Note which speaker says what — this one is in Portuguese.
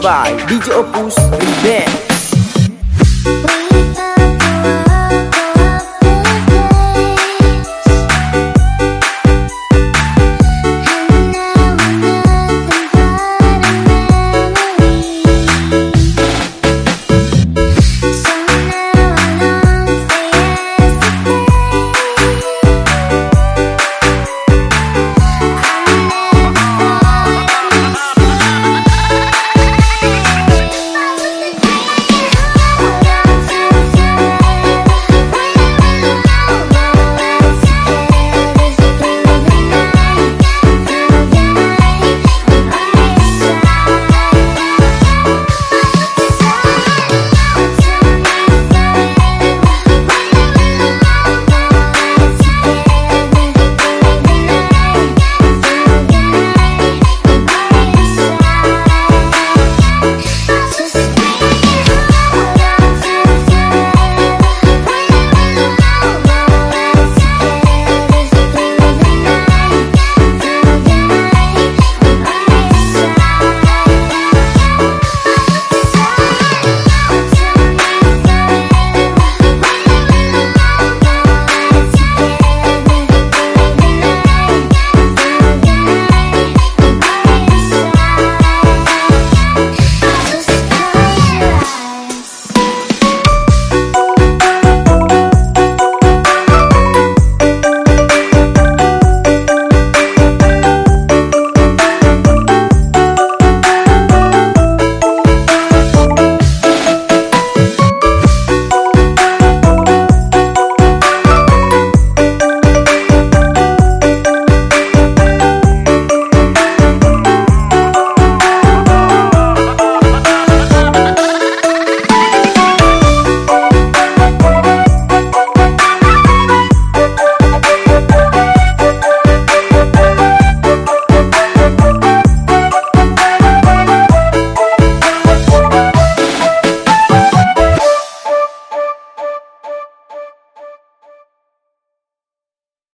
Speaker 1: By DJ Opus Remix